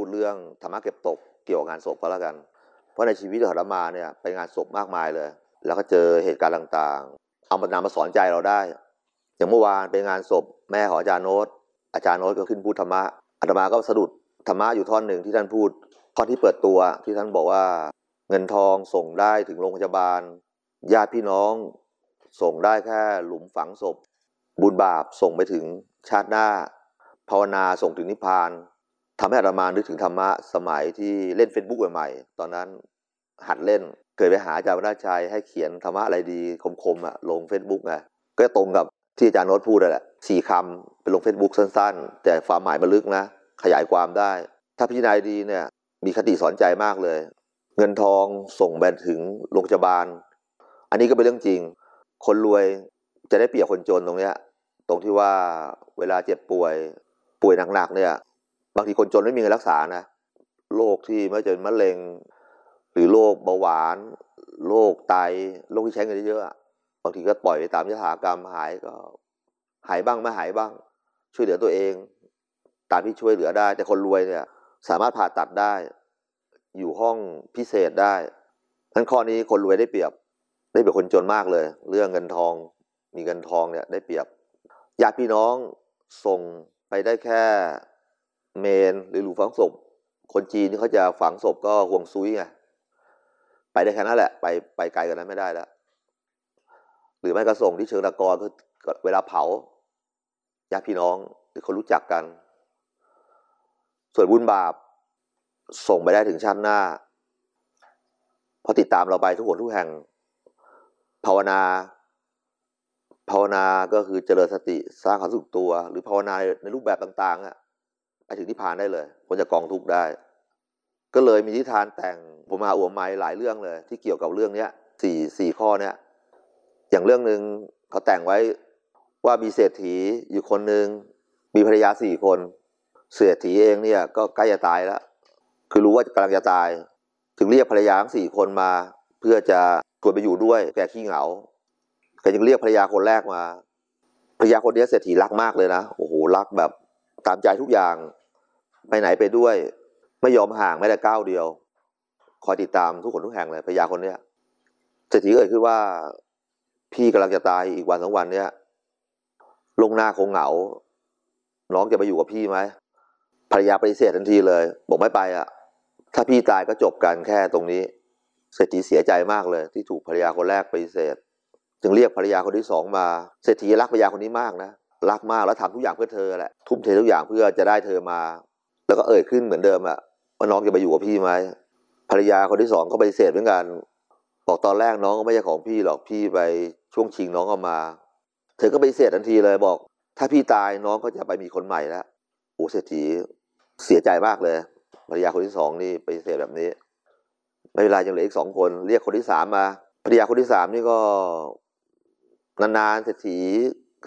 พูดเรื่องธรรมะเก็บตกเกี่ยวกับงานศพก็แล้วกัน เพราะในชีวิตของอาตมาเนี่ยไปงานศพมากมายเลย แล้วก็เจอเหตุการณ์ต่างๆ เอามานำมาสอนใจเราได้ อย่างเมื่อวานไปงานศพ แม่ของอาจารย์โน้ตอาจารย์โน้ตก็ขึ้นพูดธรรมะอาตมาก็สะดุดธรรมะอยู่ท่อนหนึ่งที่ท่านพูดท่อนที่เปิดตัวที่ท่านบอกว่าเงินทองส่งได้ถึงโรงพยาบาล ญาติพี่น้อง ส่งได้แค่หลุมฝังศพ บุญบาปส่งไปถึงชาติหน้า ภาวนาส่งถึงนิพพาน ทำให้อาตมานึกถึงธรรมะสมัยที่เล่น Facebook ใหม่ๆตอนนั้นหัดเล่นเคยไปหาอาจารย์วราชัยให้เขียนธรรมะอะไรดีคมๆอะลง Facebook ไงก็ตรงกับที่อาจารย์โน้ตพูดแหละสี่คำไปลง Facebook สั้นๆ แต่ความหมายมันลึกนะ ขยายความได้ ถ้าพิจารณาดีเนี่ยมีคติสอนใจมากเลย เงินทองส่งไปถึงโรงพยาบาล อันนี้ก็เป็นเรื่องจริง คนรวยจะได้เปรียบคนจนตรงเนี้ยตรงที่ว่าเวลาเจ็บป่วยป่วยหนักๆเนี่ย บางทีคนจนไม่มีเงินรักษานะโรคที่ไม่ว่าจะเป็นมะเร็ง หรือโรคเบาหวานโรคไตโรคที่ใช้เงินเยอะๆอะบางทีก็ปล่อยไปตามยถากรรมหายก็หายบ้างไม่หายบ้าง ช่วยเหลือตัวเอง ตามที่ช่วยเหลือได้ แต่คนรวยเนี่ย สามารถผ่าตัดได้ อยู่ห้องพิเศษได้ทั้นข้อนี้คนรวยได้เปรียบ ได้เปรียบคนจนมากเลย เรื่องเงินทอง มีเงินทองเนี่ยได้เปรียบญาติพี่น้องส่งไปได้แค่ เมนหรือหลุมฝังศพ คนจีนที่เขาจะฝังศพก็ห่วงซุยไงไปได้แค่นั้นแหละ ไปไปไกลกว่านั้นไม่ได้แล้ว หรือไม่ก็ส่งที่เชิงตะกอนคือเวลาเผาญาติพี่น้องหรือคนรู้จักกัน ส่วนบุญบาป ส่งไปได้ถึงชาติหน้าพอติดตามเราไปทุกคนทุกแห่ง ภาวนา ภาวนาก็คือเจริญสติสร้างความสุขตัว หรือภาวนาในรูปแบบต่างๆอะ ไปถึงที่ผ่านได้เลยคนจะกองทุกข์ได้ ก็เลยมีทิทานแต่งผมมาอวมไม้หลายเรื่องเลย ที่เกี่ยวกับเรื่องเนี้ยสี่สี่ข้อเนี้ยอย่างเรื่องหนึ่งเขาแต่งไว้ว่ามีเศรษฐีอยู่คนหนึ่งมีภรรยาสี่คน เศรษฐีเองเนี่ยก็ใกล้จะตายแล้ว คือรู้ว่ากำลังจะตาย ถึงเรียกภรรยาทั้งสี่คนมา เพื่อจะชวนไปอยู่ด้วยแกขี้เหงาแกจึงเรียกภรรยาคนแรกมาภรรยาคนนี้เศรษฐีรักมากเลยนะโอ้โหรักแบบตามใจทุกอย่าง ไปไหนไปด้วย ไม่ยอมห่างแม้แต่ก้าวเดียว คอยติดตามทุกคนทุกแห่งเลยภรรยาคนเนี้ยเศรษฐีเอ่ยคือว่า พี่กำลังจะตายอีกวันสองวันเนี้ยลงหน้าคงเหงา น้องจะไปอยู่กับพี่ไหมภรรยาปฏิเสธทันทีเลย บอกไม่ไปอะ ถ้าพี่ตายก็จบกันแค่ตรงนี้เศรษฐีเสียใจมากเลย ที่ถูกภรรยาคนแรกปฏิเสธ จึงเรียกภรรยาคนที่สองมาเศรษฐีรักภรรยาคนนี้มากนะรักมากแล้วทำทุกอย่างเพื่อเธอแหละทุ่มเททุกอย่างเพื่อจะได้เธอมา แล้วก็เอ่ยขึ้นเหมือนเดิมอะว่าน้องจะไปอยู่กับพี่ไหมภรรยาคนที่สองก็ปฏิเสธเหมือนกันบอกตอนแรกน้องก็ไม่ใช่ของพี่หรอกพี่ไปช่วงชิงน้องเอามา เธอก็ปฏิเสธทันทีเลยบอก ถ้าพี่ตายน้องก็จะไปมีคนใหม่แล้วโอ้เศรษฐีเสียใจมากเลยภรรยาคนที่สองนี่ปฏิเสธแบบนี้ไม่เป็นไรยังเหลืออีกสองคน เรียกคนที่สามมาภรรยาคนที่สามนี่ก็นานๆเศรษฐี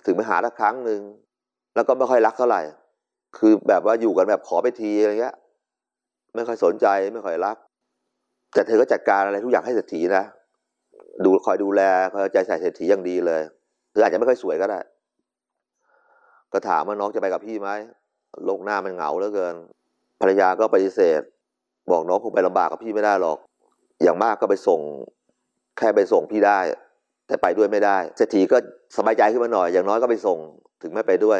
ถึงไปหาสักครั้งหนึ่งแล้วก็ไม่ค่อยรักเท่าไหร่ คือแบบว่าอยู่กันแบบขอไปทีอะไรเงี้ย ไม่ค่อยสนใจไม่ค่อยรัก แต่เธอก็จัดการอะไรทุกอย่างให้เศรษฐีนะดูคอยดูแลคอยใจใส่เศรษฐีอย่างดีเลยเธออาจจะไม่ค่อยสวยก็ได้ ก็ถามว่าน้องจะไปกับพี่ไหมโลกหน้ามันเหงาเหลือเกิน ภรรยาก็ปฏิเสธ บอกน้องคงไปลำบากกับพี่ไม่ได้หรอก อย่างมากก็ไปส่ง แค่ไปส่งพี่ได้ แต่ไปด้วยไม่ได้เศรษฐีก็สบายใจขึ้นมาหน่อย อย่างน้อยก็ไปส่ง ถึงไม่ไปด้วย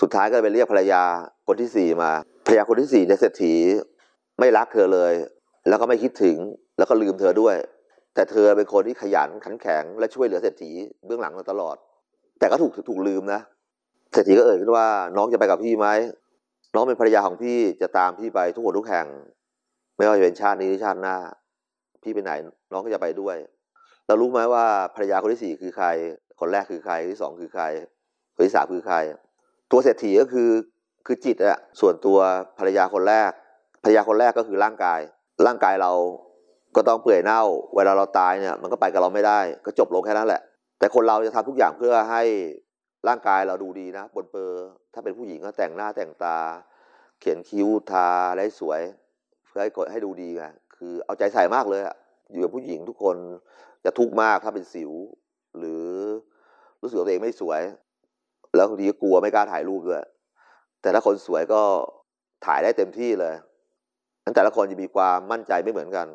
สุดท้ายก็ไปเรียกภรรยาคนที่สี่มาภรรยาคนที่สี่เนี่ยเศรษฐีไม่รักเธอเลย แล้วก็ไม่คิดถึงแล้วก็ลืมเธอด้วย แต่เธอเป็นคนที่ขยันขันแข็งและช่วยเหลือเศรษฐีเบื้องหลังมาตลอด แต่ก็ถูกถูกลืมนะเศรษฐีก็เอ่ยขึ้นว่าน้องจะไปกับพี่ไหมน้องเป็นภรรยาของพี่จะตามพี่ไปทุกคนทุกแห่ง ไม่ว่าจะเป็นชาตินี้หรือชาติหน้า พี่ไปไหนน้องก็จะไปด้วย เรารู้ไหมว่าภรรยาคนที่สี่คือใคร คนแรกคือใครคนที่สองคือใครคนที่สามคือใคร ตัวเศรษฐีก็คือคือจิตอะส่วนตัวภรรยาคนแรก ภรรยาคนแรกก็คือร่างกาย ร่างกายเราก็ต้องเปื่อยเน่า เวลาเราตายเนี่ยมันก็ไปกับเราไม่ได้ ก็จบลงแค่นั้นแหละ แต่คนเราจะทำทุกอย่างเพื่อให้ร่างกายเราดูดีนะบนเปอร์ถ้าเป็นผู้หญิงก็แต่งหน้าแต่งตา เขียนคิ้วทาอะไรสวย เพื่อให้ให้ดูดีไงคือเอาใจใส่มากเลยอะอยู่กับผู้หญิงทุกคนจะทุกข์มากถ้าเป็นสิว หรือรู้สึกตัวเองไม่สวย แล้วบางทีก็กลัวไม่กล้าถ่ายรูปด้วย แต่ถ้าคนสวยก็ถ่ายได้เต็มที่เลยนั้นแต่ละคนจะมีความมั่นใจไม่เหมือนกัน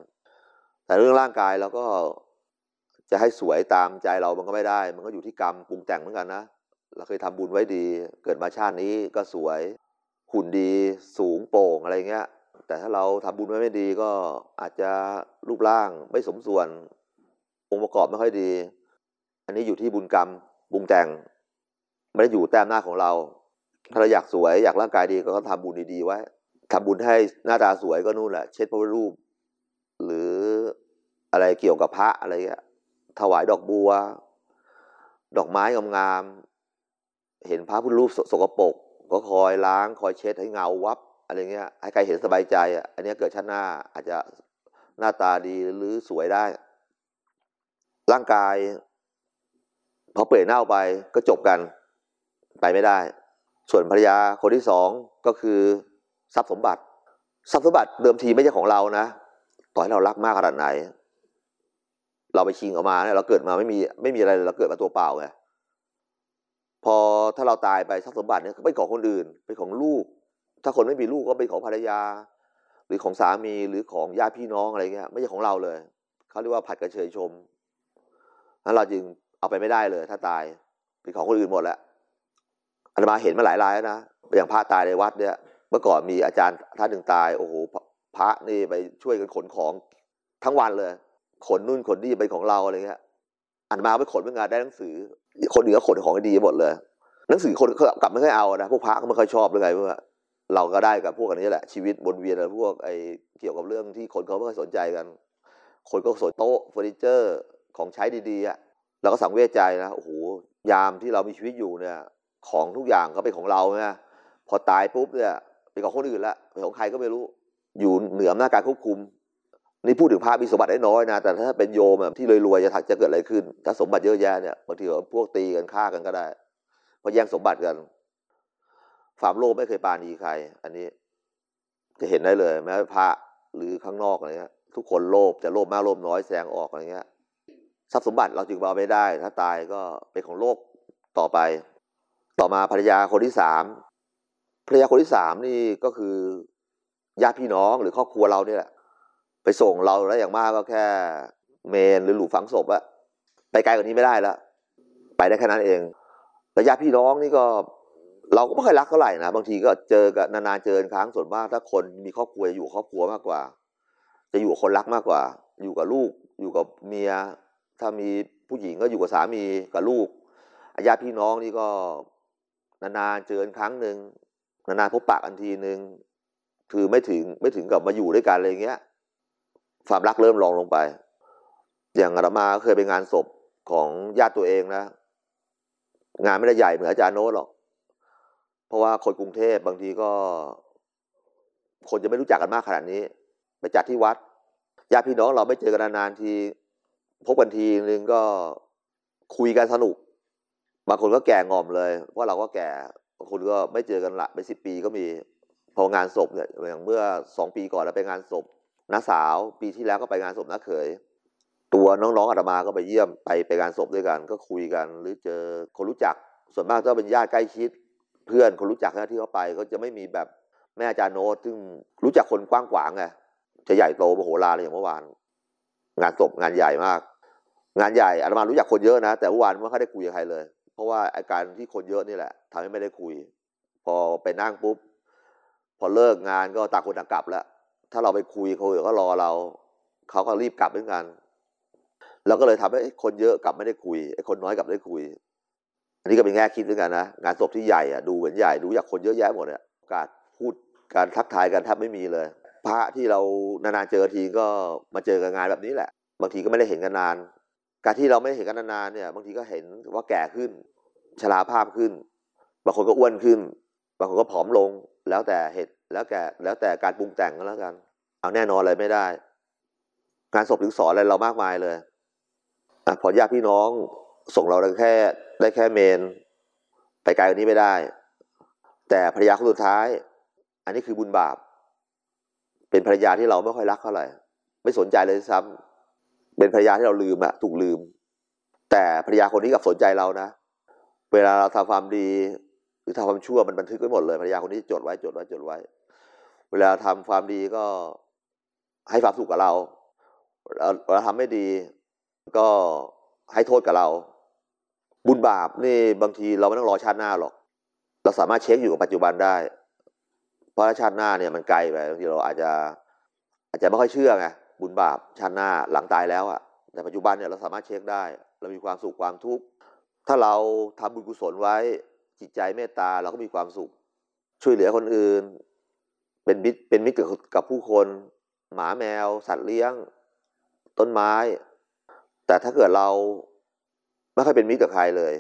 แต่เรื่องร่างกายเราก็จะให้สวยตามใจเรามันก็ไม่ได้ มันก็อยู่ที่กรรมปรุงแต่งเหมือนกันนะ เราเคยทำบุญไว้ดี เกิดมาชาตินี้ก็สวย หุ่นดีสูงโป่งอะไรเงี้ย แต่ถ้าเราทำบุญไว้ไม่ดีก็อาจจะรูปร่างไม่สมส่วน องค์ประกอบไม่ค่อยดี อันนี้อยู่ที่บุญกรรมปรุงแต่ง ไม่ได้อยู่แต้มหน้าของเรา ถ้าเราอยากสวยอยากร่างกายดีก็ต้องทำบุญดีๆไว้ทำบุญให้หน้าตาสวยก็นู่นแหละ เช็ดพระรูป หรืออะไรเกี่ยวกับพระอะไรเงี้ยถวายดอกบัว ดอกไม้งามๆเห็นพระพุทธรูปสกปรกก็คอยล้างคอยเช็ดให้เงาวับอะไรเงี้ยให้ใครเห็นสบายใจอะอันนี้เกิดชาติหน้าอาจจะหน้าตาดีหรือสวยได้ ร่างกายพอเปลี่ยนเน่าไปก็จบกัน ไปไม่ได้ ส่วนภรรยาคนที่สองก็คือทรัพย์สมบัติ ทรัพย์สมบัติเดิมทีไม่ใช่ของเรานะ ต่อให้เรารักมากขนาดไหน เราไปชิงออกมาเนี่ยเราเกิดมาไม่มีไม่มีอะไรเราเกิดมาตัวเปล่าไงพอถ้าเราตายไปทรัพย์สมบัติเนี่ยเป็นของคนอื่นเป็นของลูก ถ้าคนไม่มีลูกก็เป็นของภรรยา หรือของสามีหรือของญาติพี่น้องอะไรเงี้ยไม่ใช่ของเราเลยเขาเรียกว่าผัดกระเชยชมนั้นเราจึงเอาไปไม่ได้เลย ถ้าตายเป็นของคนอื่นหมดแล้ว ตมาเห็นมาหลายรายแล้วนะอย่างพระตายในวัดเนี่ยเมื่อก่อนมีอาจารย์ท่านหนึ่งตายโอ้โหพระนี่ไปช่วยกันขนของทั้งวันเลย ขนนู่นขนนี่ไปของเราอะไรเงี้ยอันมาไปขนเมื่องานได้หนังสือ คนเหนือขนของดีหมดเลยหนังสือคนเขากลับไม่ค่อยเอานะพวกพระก็ไม่ค่อยชอบเลยไงเพราะว่าเราก็ได้กับพวกอันนี้แหละชีวิตวนเวียนอะไรพวกไอเกี่ยวกับเรื่องที่คนเขาไม่ค่อยสนใจกัน คนก็สนโต๊ะเฟอร์นิเจอร์ของใช้ดีๆอะเราก็สังเวชใจนะโอ้โหยามที่เรามีชีวิตอยู่เนี่ย ของทุกอย่างก็เป็นของเราเนี่พอตายปุ๊บเนี่ยเป็นของคนอื่นละเป็นของใครก็ไม่รู้ อยู่เหนืออำนาจการควบคุม นี่พูดถึงพระมีสมบัติได้น้อยนะ แต่ถ้าเป็นโยมแบบที่รวยๆจะถักจะเกิดอะไรขึ้น ถ้าสมบัติเยอะแยะเนี่ยบางทีพวกตีกันฆ่ากันก็ได้เพราะแย่งสมบัติกันความโลภไม่เคยปาณีใคร อันนี้ จะเห็นได้เลยแม้พระหรือข้างนอกอะไรเงี้ยทุกคนโลภจะโลภมากโลภน้อยแสงออกอะไรเงี้ยทรัพย์สมบัติเราจึงเอาไม่ได้ ถ้าตายก็เป็นของโลกต่อไป ต่อมาภรรยาคนที่สามภรรยาคนที่สามนี่ก็คือญาติพี่น้องหรือครอบครัวเราเนี่ยแหละไปส่งเราแล้วอย่างมากก็แค่ เมนหรือหลุมฝังศพอะไปไกลกว่านี้ไม่ได้แล้วไปได้แค่นั้นเองแต่ญาติพี่น้องนี่ก็เราก็ไม่เคยรักเท่าไหร่นะบางทีก็เจอกันนานๆเจอครั้งส่วนมากถ้าคนมีครอบครัวอยู่ครอบครัวมากกว่า จะอยู่กับคนรักมากกว่า อยู่กับลูก อยู่กับเมีย ถ้ามีผู้หญิงก็อยู่กับสามีกับลูกญาติพี่น้องนี่ก็ นานๆเจอกันครั้งหนึ่งนานๆพบปะกันทีหนึ่งคือไม่ถึงไม่ถึงกับมาอยู่ด้วยกันอะไรเงี้ยความรักเริ่มลองลงไป อย่างอาตมาเคยไปงานศพของญาติตัวเองนะ งานไม่ได้ใหญ่เหมือนอาจารย์โน้ตหรอก เพราะว่าคนกรุงเทพบางทีก็ คนจะไม่รู้จักกันมากขนาดนี้ ไปจัดที่วัดญาติพี่น้องเราไม่เจอกันนานๆทีพบกันทีนึงก็คุยกันสนุก บางคนก็แก่งอมเลยเพราะเราก็แก่บางคนก็ไม่เจอกันละไปสิบปีก็มีพองานศพเนี่ยอย่างเมื่อสองปีก่อนเราไปงานศพน้าสาว ปีที่แล้วก็ไปงานศพน้าเขย ตัวน้องๆอาตมาก็ไปเยี่ยมไปไปงานศพด้วยกัน ก็คุยกัน หรือเจอคนรู้จักส่วนมากก็เป็นญาติใกล้ชิด เพื่อนคนรู้จักที่เขาไปก็จะไม่มีแบบแม่อาจารย์โน้ตซึ่งรู้จักคนกว้างขวางไงจะใหญ่โตมโหฬารเลยอย่างเมื่อวาน งานศพงานใหญ่มาก งานใหญ่อาตมารู้จักคนเยอะนะ แต่เมื่อวานไม่ค่อยได้คุยกับใครเลย ราะว่าอาการที่คนเยอะนี่แหละทำให้ไม่ได้คุย พอไปนั่งปุ๊บ พอเลิกงานก็ต่างคนต่างกลับแล้ว ถ้าเราไปคุยเขาเดี๋ยวก็รอเรา เขาก็รีบกลับเหมือนกันเราก็เลยทำให้คนเยอะกลับไม่ได้คุยไอ้คนน้อยกลับได้คุย อันนี้ก็เป็นแง่คิดด้วยกันนะงานศพที่ใหญ่อะดูเหมือนใหญ่ดูอยากคนเยอะแยะหมดเนี่ยการพูดการทักทายกันแทบไม่มีเลย พระที่เรานานๆเจอทีก็มาเจอกันงานแบบนี้แหละ บางทีก็ไม่ได้เห็นกันนาน การที่เราไม่เห็นกันนานๆเนี่ย บางทีก็เห็นว่าแก่ขึ้น ชราภาพขึ้น บางคนก็อ้วนขึ้น บางคนก็ผอมลง แล้วแต่เหตุแล้วแกแล้วแต่การปรุงแต่งก็แล้วกัน เอาแน่นอนอะไรไม่ได้ การศพถึงสอนอะไรเรามากมายเลยอพอญาติพี่น้องส่งเราได้แค่ได้แค่เมน ไปไกลกว่านี้ไม่ได้ แต่ภรรยาคนสุดท้าย อันนี้คือบุญบาป เป็นภรรยาที่เราไม่ค่อยรักเท่าไหร่ ไม่สนใจเลยซ้ำเป็นภรรยาที่เราลืมอะถูกลืม แต่ภรรยาคนนี้กับสนใจเรานะ เวลาเราทำความดีหรือทำความชั่วมันบันทึกไว้หมดเลยภรรยาคนนี้จดไว้จดไว้จดไว้ เวลาทำความดีก็ให้ความสุขกับเราเวลาทำไม่ดีก็ให้โทษกับเรา บุญบาปนี่บางทีเราไม่ต้องรอชาติหน้าหรอก เราสามารถเช็คอยู่กับปัจจุบันได้ เพราะชาติหน้าเนี่ยมันไกลไปบางทีเราอาจจะอาจจะไม่ค่อยเชื่อไงบุญบาปชาติหน้าหลังตายแล้วอะแต่ปัจจุบันเนี่ยเราสามารถเช็คได้ เรามีความสุขความทุกข์ ถ้าเราทำบุญกุศลไว้จิตใจเมตตาเราก็มีความสุข ช่วยเหลือคนอื่น เป็นมิตรเป็นมิตรกับผู้คน หมาแมว สัตว์เลี้ยง ต้นไม้ แต่ถ้าเกิดเราไม่ค่อยเป็นมิตรกับใครเลย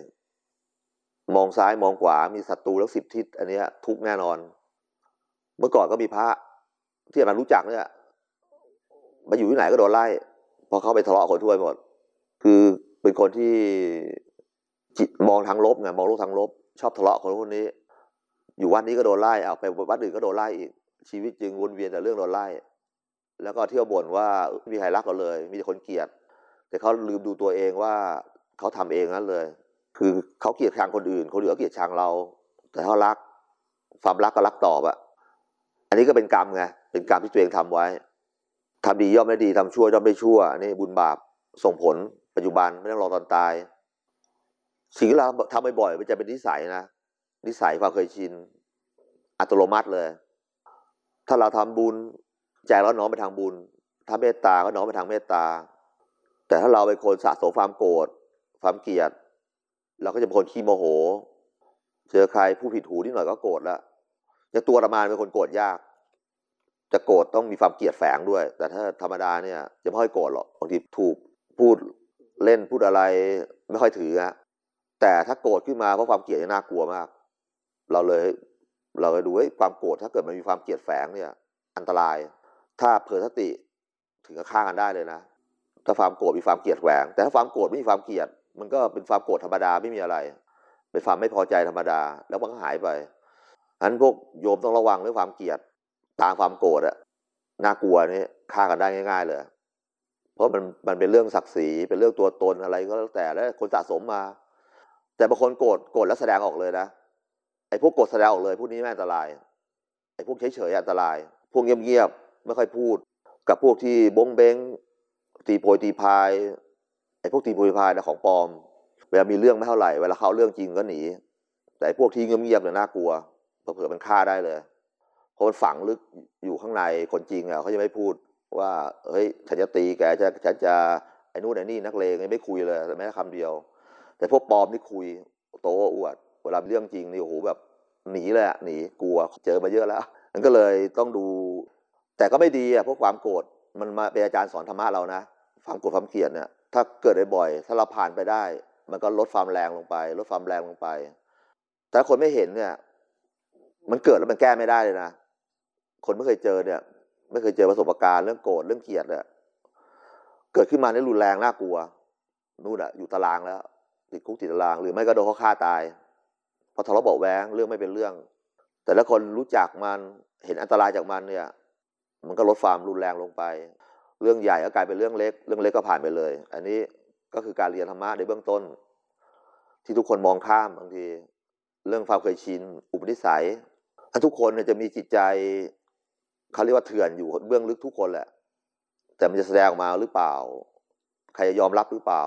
มองซ้ายมองขวามีศัตรูแล้วสิบทิศอันนี้ทุกแน่นอน เมื่อก่อนก็มีพระที่เรารู้จักเนี่ยมาอยู่ที่ไหนก็โดนไล่พอเข้าไปทะเลาะคนทั่วหมด คือเป็นคนที่ จิตมองทางลบไงมองโลกทางลบ ชอบทะเลาะคนพวกนี้ อยู่วัดนี้ก็โดนไล่เอาไปวัดอื่นก็โดนไล่อีก ชีวิตจริงวนเวียนแต่เรื่องโดนไล่ แล้วก็เที่ยวบ่นว่าไม่มีใครรักเราเลย มีแต่คนเกลียด แต่เขาลืมดูตัวเองว่าเขาทำเองนั้นเลย คือเขาเกลียดชังคนอื่น คนอื่นก็เกลียดชังเรา แต่เขารัก ความรักก็รักตอบอะอันนี้ก็เป็นกรรมไง เป็นกรรมที่ตัวเองทำไว้ทำดีย่อมไม่ดีทำชั่วย่อมไม่ชั่ว นี่บุญบาปส่งผลปัจจุบันไม่ต้องรอตอนตาย สิ่งที่เราทำบ่อยๆมันจะเป็นนิสัยนะนิสัยความเคยชิน อัตโนมัติเลย ถ้าเราทำบุญใจเราน้อมไปทางบุญถ้าเมตตาก็น้อมไปทางเมตตา แต่ถ้าเราเป็นคนสะสมความโกรธความเกลียด เราก็จะเป็นคนขี้โมโห เจอใครผู้ผิดหูนิดหน่อยก็โกรธแล้วจะตัวประมาณเป็นคนโกรธยาก จะโกรธต้องมีความเกลียดแฝงด้วย แต่ถ้าธรรมดาเนี่ยจะไม่ค่อยโกรธหรอกบางทีถูกพูดเล่นพูดอะไรไม่ค่อยถืออะ แต่ถ้าโกรธขึ้นมาเพราะความเกลียดน่ากลัวมาก เราเลยเราเลยดูว่าความโกรธถ้าเกิดมันมีความเกลียดแฝงเนี่ย อันตราย ถ้าเผลอสติถึงกับฆ่ากันได้เลยนะ ถ้าความโกรธมีความเกลียดแฝงแต่ถ้าความโกรธไม่มีความเกลียด มันก็เป็นความโกรธธรรมดาไม่มีอะไร เป็นความไม่พอใจธรรมดา แล้วมันก็หายไปอันพวกโยมต้องระวังเรื่องความเกลียดตามความโกรธอะน่ากลัวนี่ฆ่ากันได้ง่าย ๆ เลย เพราะมันมันเป็นเรื่องศักดิ์ศรีเป็นเรื่องตัวตนอะไรก็แล้วแต่แล้วคนสะสมมา แต่บางคนโกรธโกรธแล้วแสดงออกเลยนะไอ้พวกโกรธแสดงออกเลยพวกนี้ไม่อันตรายไอ้พวกเฉยๆอันตราย พวกเงียบๆไม่ค่อยพูด กับพวกที่บงเบงตีโพยตีพายไอ้พวกตีโพยพายนะของปลอม เวลามีเรื่องไม่เท่าไหร่เวลาเขาเรื่องจริงก็หนี แต่พวกที่เงียบๆเนี่ยน่ากลัวเผื่อมันฆ่าได้เลยเพราะมันฝังลึกอยู่ข้างในคนจริงอะเขาจะไม่พูดว่าเฮ้ยฉันจะตีแกจะฉันจะไอ้นู่นไอ้นี่นักเลงไม่คุยเลยแม้คำเดียว แต่พวกปลอมนี่คุยโตอวดเวลาเรื่องจริงนี่โอ้โหแบบหนีเลยอะหนีกลัวเจอมาเยอะแล้วนั่นก็เลยต้องดู แต่ก็ไม่ดีอะเพราะความโกรธมันมาเป็นอาจารย์สอนธรรมะเรานะความโกรธความเกลียดเนี่ยถ้าเกิดบ่อยๆถ้าเราผ่านไปได้ มันก็ลดความแรงลงไป ลดความแรงลงไป แต่คนไม่เห็นเนี่ย มันเกิดแล้วมันแก้ไม่ได้เลยนะคนไม่เคยเจอเนี่ย ไม่เคยเจอประสบการณ์เรื่องโกรธเรื่องเกลียดเนี่ยเกิดขึ้นมานี่รุนแรงน่ากลัวนู่นอะอยู่ตารางแล้ว ติดคุกติดตาราง หรือไม่ก็โดนเขาฆ่าตายพอทะเลาะเบาแวงเรื่องไม่เป็นเรื่อง แต่ละคนรู้จักมันเห็นอันตรายจากมันเนี่ย มันก็ลดความรุนแรงลงไป เรื่องใหญ่ก็กลายเป็นเรื่องเล็ก เรื่องเล็กก็ผ่านไปเลย อันนี้ก็คือการเรียนธรรมะในเบื้องต้น ที่ทุกคนมองข้ามบางที เรื่องความเคยชินอุปนิสัยทุกคนจะมีจิตใจเขาเรียกว่าเถื่อนอยู่เบื้องลึกทุกคนแหละ แต่มันจะแสดงออกมาหรือเปล่า ใครจะยอมรับหรือเปล่า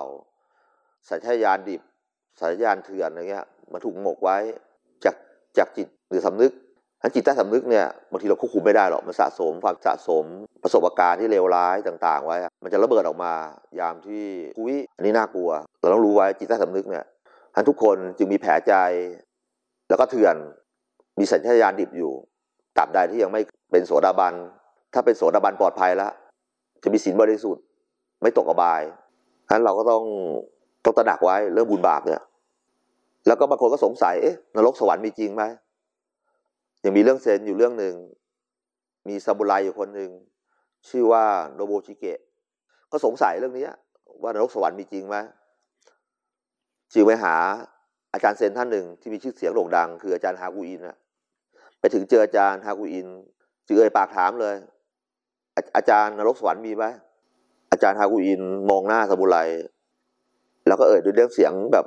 สัญชาตญาณดิบ สัญชาตญาณเถื่อนอะไรเงี้ยมันถูกหมกไว้จากจากจิตหรือสำนึกถ้าจิตใต้สำนึกเนี่ยบางทีเราควบคุมไม่ได้หรอกมันสะสมความสะสมประสบการณ์ที่เลวร้ายต่าง ๆ ไว้ มันจะระเบิดออกมายามที่คุยอันนี้น่ากลัว เราต้องรู้ไว้จิตใต้สำนึกเนี่ยท่านทุกคนจึงมีแผลใจ แล้วก็เถื่อนมีสัญชาตญาณดิบอยู่ตราบใดที่ยังไม่เป็นโสดาบัน ถ้าเป็นโสดาบันปลอดภัยแล้ว จะมีศีลบริสุทธิ์ ไม่ตกอบายฉะนั้นเราก็ต้อง ต้องตระหนักไว้เรื่องบุญบาปเนี่ย แล้วก็บางคนก็สงสัยเอ๊ะนรกสวรรค์มีจริงไหมยังมีเรื่องเซนอยู่เรื่องหนึ่งมีซาบุไรอยู่คนหนึ่งชื่อว่าโนโบชิเกะ ก็สงสัยเรื่องนี้ว่านรกสวรรค์มีจริงไหมจึงไปหาอาจารย์เซนท่านหนึ่งที่มีชื่อเสียงโด่งดัง คืออาจารย์ฮากุอินนะไปถึงเจออาจารย์ฮากุอินจึงเอ่ยปากถามเลยอาจารย์นรกสวรรค์มีไหมอาจารย์ฮากุอินมองหน้าสมุไร แล้วก็เอ่ยด้วยเรื่องเสียงแบบ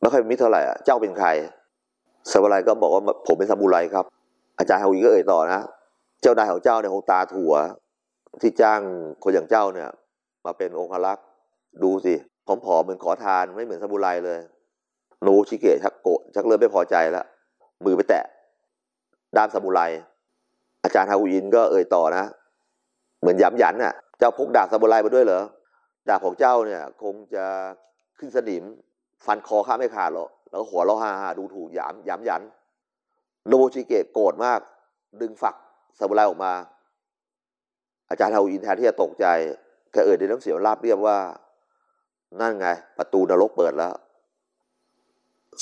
ไม่ค่อยมิตรเท่าไหร่อะเจ้าเป็นใครสมุไรก็บอกว่าผมเป็นสมุไรครับ อาจารย์ฮากุอินก็เอ่ยต่อนะ เจ้านายของเจ้าเนี่ยคงตาถั่ว ที่จ้างคนอย่างเจ้าเนี่ย มาเป็นองครักษ์ดูสิผอมๆเหมือนขอทานไม่เหมือนซาบุไรเลยโนชิเกะชักโกะชักเริ่มไม่พอใจแล้ว มือไปแตะด้ามซาบุไร อาจารย์ฮาวุอินก็เอ่ยต่อนะ เหมือนย้ำยันน่ะ เจ้าพกดาบซาบุไรมาด้วยเหรอ ดาบของเจ้าเนี่ย คงจะ ขึ้นสนิม ฟันคอข้าไม่ขาดหรอกแล้วหัวเราะฮ่าดูถูกย้ำย้ำยัน โนชิเกะโกรธมาก ดึงฝักซาบุไรออกมา อาจารย์ฮาวุอินแทนที่จะตกใจแกเอ่ยด้วยน้ำเสียงราบเรียบว่า นั่นไง ประตูนรกเปิดแล้ว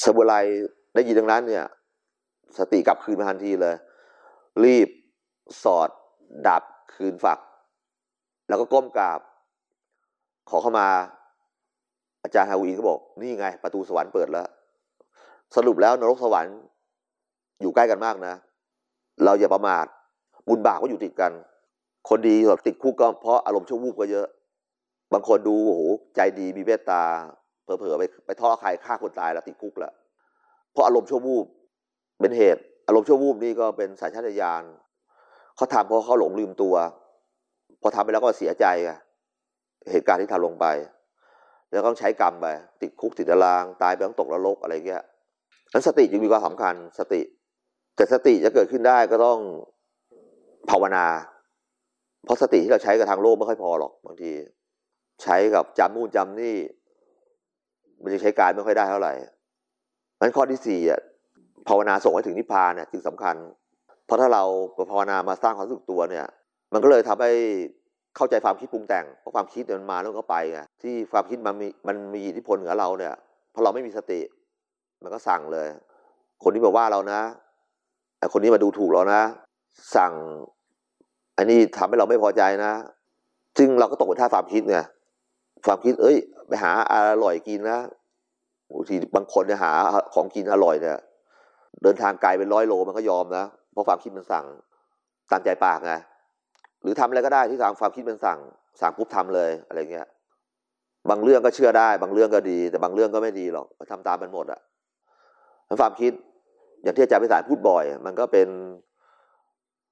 ซาบุไรได้ยินดังนั้นเนี่ย สติกลับคืนมาทันทีเลย รีบสอดดับคืนฝัก แล้วก็ก้มกราบ ขอเข้ามา อาจารย์ฮาวินก็บอก นี่ไง ประตูสวรรค์เปิดแล้ว สรุปแล้วนรกสวรรค์อยู่ใกล้กันมากนะ เราอย่าประมาทบุญบาปก็อยู่ติดกัน คนดีติดคุกก็เพราะอารมณ์ชั่ววูบก็เยอะ บางคนดูโอ้โหใจดีมีเมตตาเผลอๆไปไปทอดใครฆ่าคนตายแล้วติดคุกแล้วเพราะอารมณ์ชั่ววูบเป็นเหตุ อารมณ์ชั่ววูบนี่ก็เป็นสายชาตญาณเขาทำเพราะเขาหลงลืมตัว พอทำไปแล้วก็เสียใจไงเหตุการณ์ที่ทำลงไป แล้วต้องใช้กรรมไปติดคุกติดตาราง ตายไปต้องตกนรกอะไรเงี้ยนั้นสติจึงมีความสำคัญสติ แต่สติจะเกิดขึ้นได้ก็ต้องภาวนา เพราะสติที่เราใช้กับทางโลกไม่ค่อยพอหรอกบางที ใช้กับจำนู่นจำนี่ มันจะใช้การไม่ค่อยได้เท่าไหร่นั้นข้อที่สี่อะภาวนาส่งให้ถึงนิพพานเนี่ยจึงสำคัญ เพราะถ้าเราภาวนามาสร้างความรู้สึกตัวเนี่ย มันก็เลยทำให้ เข้าใจความคิดปรุงแต่งเพราะความคิดมันมาแล้วก็ไปไงที่ความคิดมันมีมันมีอิทธิพลเหนือเราเนี่ยพราะเราไม่มีสติ มันก็สั่งเลย คนนี้มาว่าเรานะไอคนนี้มาดูถูกเรานะ สั่งอันนี้ทำให้เราไม่พอใจนะ ซึ่งเราก็ตกเป็นท่าความคิดไงความคิด เอ้ย ไปหาอร่อยกินนะบางทีบางคนเนี่ยหาของกินอร่อยเนี่ยเดินทางไกลเป็นร้อยโลมันก็ยอมนะเพราะความคิดมันสั่งตามใจปากไง หรือทำอะไรก็ได้ที่ตามความคิดมันสั่ง สั่งปุ๊บทำเลยอะไรเงี้ย บางเรื่องก็เชื่อได้ บางเรื่องก็ดี แต่บางเรื่องก็ไม่ดีหรอกทำตามมันหมดอะความคิด อย่างที่อาจารย์พิสารพูดบ่อย มันก็เป็น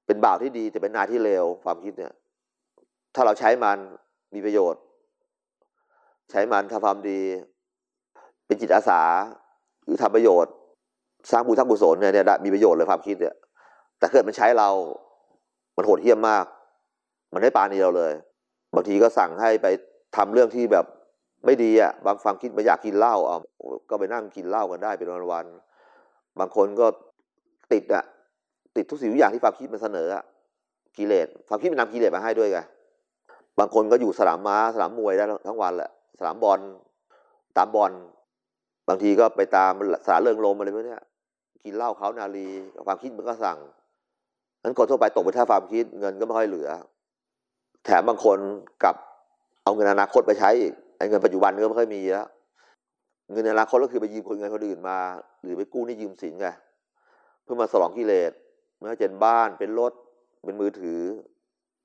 เป็นบ่าวที่ดีแต่เป็นนายที่เลวความคิดเนี่ย ถ้าเราใช้มันมีประโยชน์ ใช้มันทำความดี เป็นจิตอาสา หรือทำประโยชน์ สร้างบุญสร้างกุศลเนี่ยเนี่ยมีประโยชน์เลยความคิดเนี่ย แต่เกิดมันใช้เรา มันโหดเหี้ยมมาก มันไม่ปาณีเราเลย บางทีก็สั่งให้ไปทำเรื่องที่แบบไม่ดีอะ บางความคิดมาอยากกินเหล้าเอาก็ไปนั่งกินเหล้ากันได้เป็นวันวันบางคนก็ติดอะ ติดทุกสิ่งทุกอย่างที่ความคิดมันเสนออะกิเลสความคิดมันนำกิเลสมาให้ด้วยไงบางคนก็อยู่สนามม้าสนามมวยได้ทั้งวันแหละสนามบอลตามบอลบางทีก็ไปตามสารเริงลมอะไรพวกนี้กินเหล้าเขานาลีความคิดมันก็สั่งนั้นคนทั่วไปตกไปท่าความคิดเงินก็ไม่ค่อยเหลือ แถมบางคนกับเอาเงินอนาคตไปใช้อีกไอ้เงินปัจจุบันก็ไม่ค่อยมีแล้วเงินอนาคตก็คือไปยืมคนเงินคนอื่นมา หรือไปกู้นี่ยืมสินไงเพื่อมาสลองกิเลสไม่ว่าจะเป็นบ้านเป็นรถเป็นมือถือ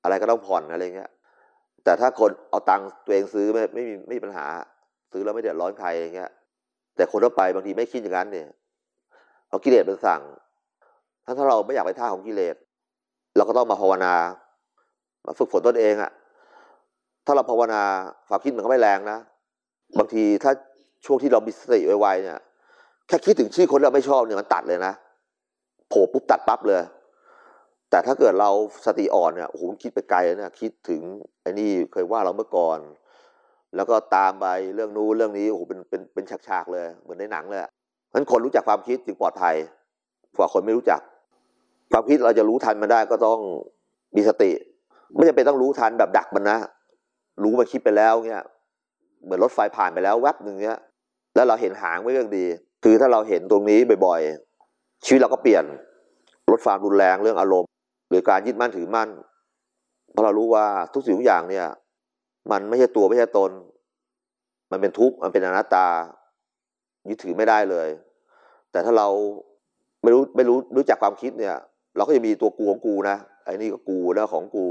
อะไรก็ต้องผ่อนอะไรเงี้ย แต่ถ้าคนเอาตังค์ตัวเองซื้อไม่ไม่มีไม่มีปัญหา ซื้อแล้วไม่เดือดร้อนใครอย่างเงี้ย แต่คนทั่วไปบางทีไม่คิดอย่างนั้นเนี่ยเอากิเลสเป็นสั่ง ถ้าถ้าเราไม่อยากไปท่าของกิเลสเราก็ต้องมาภาวนา มาฝึกฝนตนเองอะถ้าเราภาวนาความคิดมันก็ไม่แรงนะ บางทีถ้าช่วงที่เรามีสติไวๆเนี่ย แค่คิดถึงชื่อคนเราไม่ชอบเนี่ยมันตัดเลยนะโผล่ปุ๊บตัดปั๊บเลย แต่ถ้าเกิดเราสติอ่อนเนี่ยโอ้โหคิดไปไกลเนี่ยคิดถึงไอ้นี่เคยว่าเราเมื่อก่อน แล้วก็ตามไปเรื่องนู้นเรื่องนี้โอ้โหเป็นเป็นเป็นฉากๆเลย เหมือนในหนังเลยนั้นคนรู้จักความคิดจึงปลอดภัยกว่าคนไม่รู้จัก ความคิดเราจะรู้ทันมันได้ก็ต้องมีสติ ไม่จำเป็นต้องรู้ทันแบบดักมันนะ รู้มาคิดไปแล้วเงี้ย เหมือนรถไฟผ่านไปแล้วแวบหนึ่งเงี้ย แล้วเราเห็นหางไม่เรื่องดี คือถ้าเราเห็นตรงนี้บ่อยๆ ชีวิตเราก็เปลี่ยน ลดความรุนแรงเรื่องอารมณ์ หรือการยึดมั่นถือมั่น เพราะเรารู้ว่าทุกสิ่งทุกอย่างเนี่ย มันไม่ใช่ตัวไม่ใช่ตน มันเป็นทุกข์มันเป็นอนัตตา ยึดถือไม่ได้เลย แต่ถ้าเราไม่รู้ไม่รู้รู้จักความคิดเนี่ย เราก็จะมีตัวกูของกูนะไอ้นี่ก็กูแล้วของกู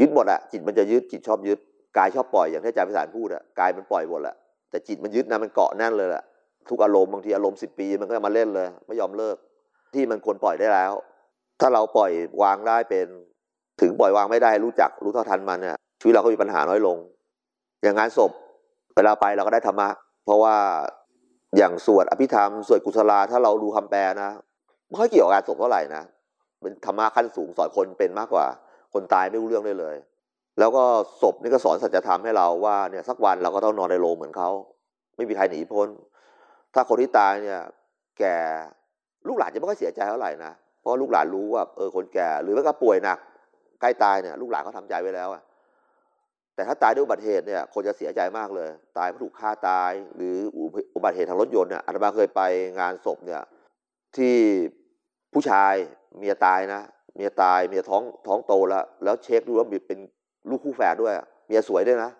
ยึดหมดอะจิตมันจะยึดจิตชอบยึดกายชอบปล่อยอย่างที่อาจารย์พิสารพูดอะกายมันปล่อยหมดแหละแต่จิตมันยึดนะมันเกาะแน่นเลยแหละทุกอารมณ์บางทีอารมณ์สิบปีมันก็มาเล่นเลย ไม่ยอมเลิก ที่มันควรปล่อยได้แล้ว ถ้าเราปล่อยวางได้เป็น ถึงปล่อยวางไม่ได้รู้จักรู้เท่าทันมันเนี่ยชีวิตเราก็มีปัญหาน้อยลง อย่างงานศพเวลาไปเราก็ได้ธรรมะ เพราะว่าอย่างสวดอภิธรรมสวดกุศลาถ้าเราดูคำแปลนะไม่ค่อยเกี่ยวกับงานศพเท่าไหร่นะเป็นธรรมะขั้นสูงสอนคนเป็นมากกว่า คนตายไม่รู้เรื่องได้เลย แล้วก็ศพนี่ก็สอนสัจธรรมให้เราว่าเนี่ยสักวันเราก็ต้องนอนในโรงเหมือนเขาไม่มีใครหนีพ้น ถ้าคนที่ตายเนี่ย แก่ลูกหลานจะไม่ค่อยเสียใจเท่าไหร่นะเพราะลูกหลานรู้ว่าเออคนแก่ หรือว่าก็ป่วยหนักใกล้ตายเนี่ยลูกหลานเขาทาใจไว้แล้วอะแต่ถ้าตายด้วยอุบัติเหตุเนี่ยคนจะเสียใจมากเลย ตายเพราะถูกฆ่าตาย หรืออุบัติเหตุทางรถยนต์เนี่ยอาตมาเคยไปงานศพเนี่ยที่ผู้ชายเมียตายนะ เมียตายเมียท้องท้องโตแล้ว แล้วเช็คดูว่ามีเป็นลูกคู่แฝดด้วย เมียสวยด้วยนะ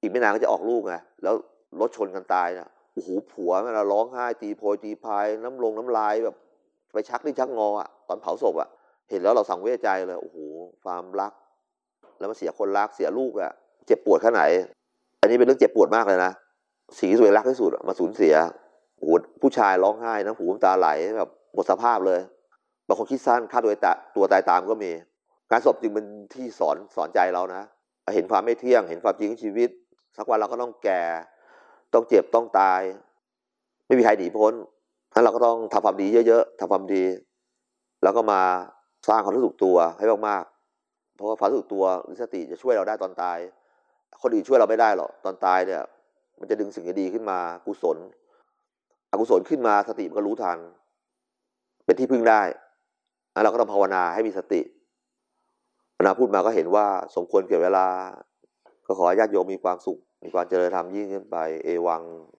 อีกไม่นานก็จะออกลูกไง แล้วรถชนกันตายนะโอ้โหผัวมันร้องไห้ตีโพยตีพายน้ำลงน้ำลายแบบ ไปชักนี่ชักงออะตอนเผาศพอะ เห็นแล้วเราสังเวชใจเลยโอ้โหความรัก แล้วมันเสียคนรักเสียลูกอะ เจ็บปวดแค่ไหน อันนี้เป็นเรื่องเจ็บปวดมากเลยนะสีสวยรักที่สุดมาสูญเสียโอ้โหผู้ชายร้องไห้น้ำหูน้ำตาไหลแบบหมดสภาพเลย บางคนคิดสั้นฆ่าตัวตายตัวตายตามก็มีการศพจึงเป็นที่สอนสอนใจเรานะ เห็นความไม่เที่ยง เห็นความจริงของชีวิต สักวันเราก็ต้องแก่ ต้องเจ็บ ต้องตาย ไม่มีใครหนีพ้นนั้นเราก็ต้องทำความดีเยอะๆทำความดี แล้วก็มาสร้างความรู้สึกตัวให้มากๆ เพราะว่าความรู้สึกตัวหรือสติจะช่วยเราได้ตอนตาย คนอื่นช่วยเราไม่ได้หรอก ตอนตายเนี่ย มันจะดึงสิ่งดีขึ้นมา กุศล อกุศลขึ้นมาสติมันก็รู้ทัน เป็นที่พึ่งได้ เราก็ต้องภาวนาให้มีสติภาวนาพูดมาก็เห็นว่าสมควรเก็บเวลา ก็ขอญาติโยมมีความสุข มีความเจริญธรรมยิ่งขึ้นไป เอวัง